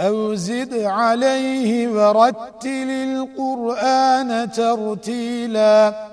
أو زد عليه ورتل القرآن ترتيلاً